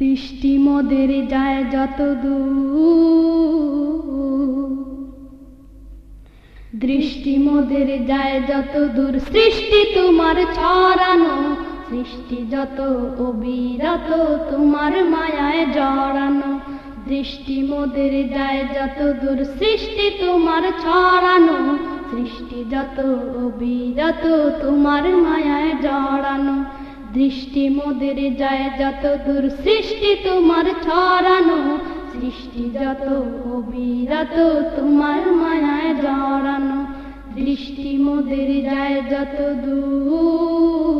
দৃষ্টি মোদের যায় যত দৃষ্টি মোদের যায় যত দূর সৃষ্টি তোমার ছড়ানো। সৃষ্টি যত অবিরত, তোমার মায়ায় জড়ানো। দৃষ্টি মোদের যায় যত দূর সৃষ্টি তোমার ছড়ানো। সৃষ্টি যত অবিরত, তোমার মায়ায় জড়ানো। দৃষ্টি মোদের যায় যত দূর, সৃষ্টি তোমার ছড়ানো, সৃষ্টি যত অবিরত তোমার মায়ায় জড়ানো। দৃষ্টি মোদের যায় যত দূর।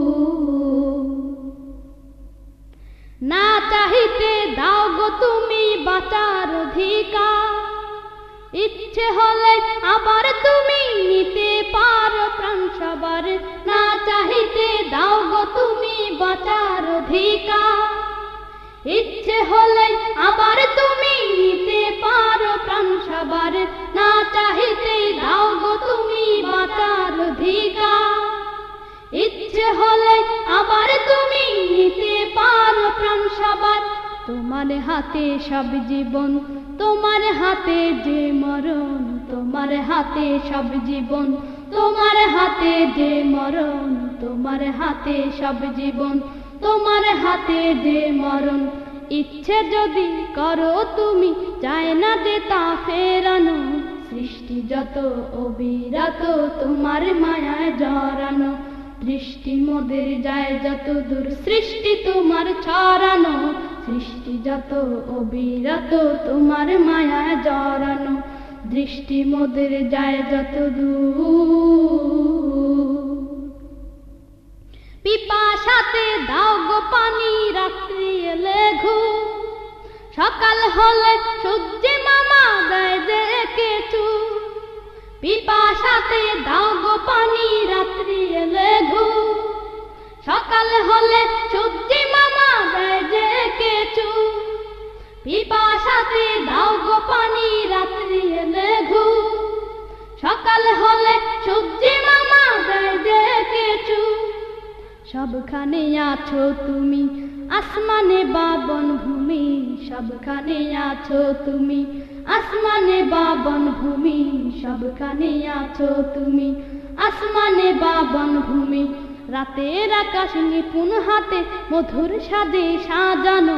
না চাহিতে দাও গো তুমি বাঁচার অধিকার। ইচ্ছে হলে আবার তুমি নিতে পারো প্রাণ সবার চাহিতে দাও গো তুমি বাঁচার অধিকার। ইচ্ছে হলে আবার তুমি নিতে পারো প্রাণ সবার। না চাহিতে দাও গো তুমি বাঁচার অধিকার। ইচ্ছে হলে আবার তুমি নিতে পারো প্রাণ সবার। তোমার হাতে সব জীবন, তোমার হাতে যে মরণ, তোমার হাতে সব জীবন তোমার হাতে যে মরণ, তোমার হাতে সব জীবন, তোমার হাতে যে মরণ। ইচ্ছে যদি করো তুমি চায় না যে তা ফেরানো। সৃষ্টি যত অবিরত, তোমার মায়ায় জড়ানো। দৃষ্টি মোদের যায় যত দূর, সৃষ্টি তোমার ছড়ানো। সৃষ্টি যত অবিরত, তোমার মায়া জড়ানো। দৃষ্টি মোদের যায় যত পিপাসাতে দাও গো পানি, রাত্রি এলে ঘু সকাল হলে সূর্যে মামা দেয় যে কেচু পিপাসাতে দাও গো পানি, রাত্রি এলে ঘু সকাল হলে সূর্যে মামা দেয় যে কেচু পিপাসাতে সকাল হলে সূর্যে মামা দেয় কেচু সবখানে আছো তুমি, আসমানে বাবন ভূমি। সবখানে আছো তুমি, আসমানে বাবন ভূমি। সবখানে আছো তুমি, আসমানে বাবন ভূমি। রাতের আকাশ নিপুণ হাতে মধুর সাদে সাজানো।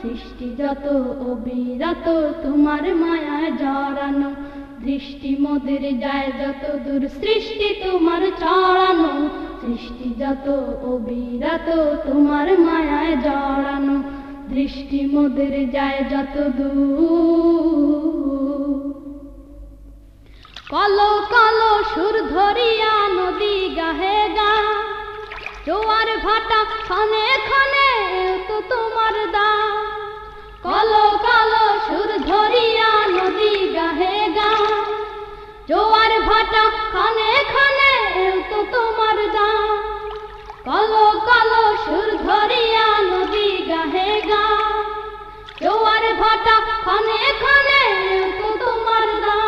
সৃষ্টি যত অবিরত, তোমার মায়ায় জড়ানো। দৃষ্টি মোদের যায় যত দূর, সৃষ্টি তোমার ছড়ানো সৃষ্টি যত অবিরত তোমার মায়ায় জড়ানো, দৃষ্টি মোদের যায় যত দূর। কলো কলো সুর ধরিয়া নদী গাহে গা, জোয়ার ভাটা খনে খনে তো তোমার দা। কলো, কালো সুর ধরিয়া জোয়ার ভাটা খনে খনে তো তোমার দা কলো কালো সুর ধরিয়া নদী গাহে গা জোয়ার ভাটা খনে খনে তো তোমার দা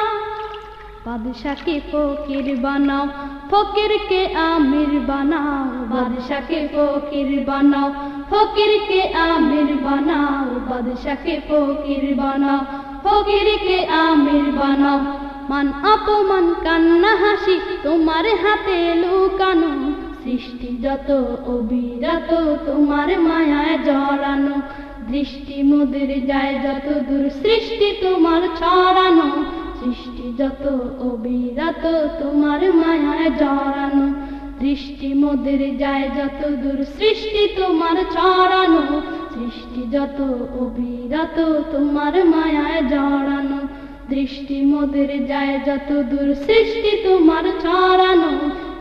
বাদশাকে ফকির বানাও, ফকিরকে আমির বানাও। বাদশাকে ফকির বানাও, ফকিরকে আমির বানাও। বাদশাকে ফকির বানাও, ফকিরকে আমির বানাও। মান অপমান, কান্না, হাসি, তোমার হাতে লুকানো। সৃষ্টি যত অবিরত, তোমার মায়ায় জড়ানো। দৃষ্টি মুদের যায় যত দূর, সৃষ্টি তোমার ছড়ানো। সৃষ্টি যত অবিরত, তোমার মায়ায় জড়ানো। দৃষ্টি মোদের যায় যত দূর, সৃষ্টি তোমার ছড়ানো। সৃষ্টি যত অবিরত, তোমার মায়ায় জড়ানো। দৃষ্টি মোদের যায় যত দূর। সৃষ্টি তোমার ছড়ানো,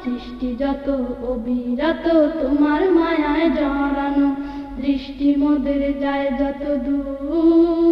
সৃষ্টি যত অবিরত তোমার মায়ায় জড়ানো। দৃষ্টি মোদের যায় যত দূর।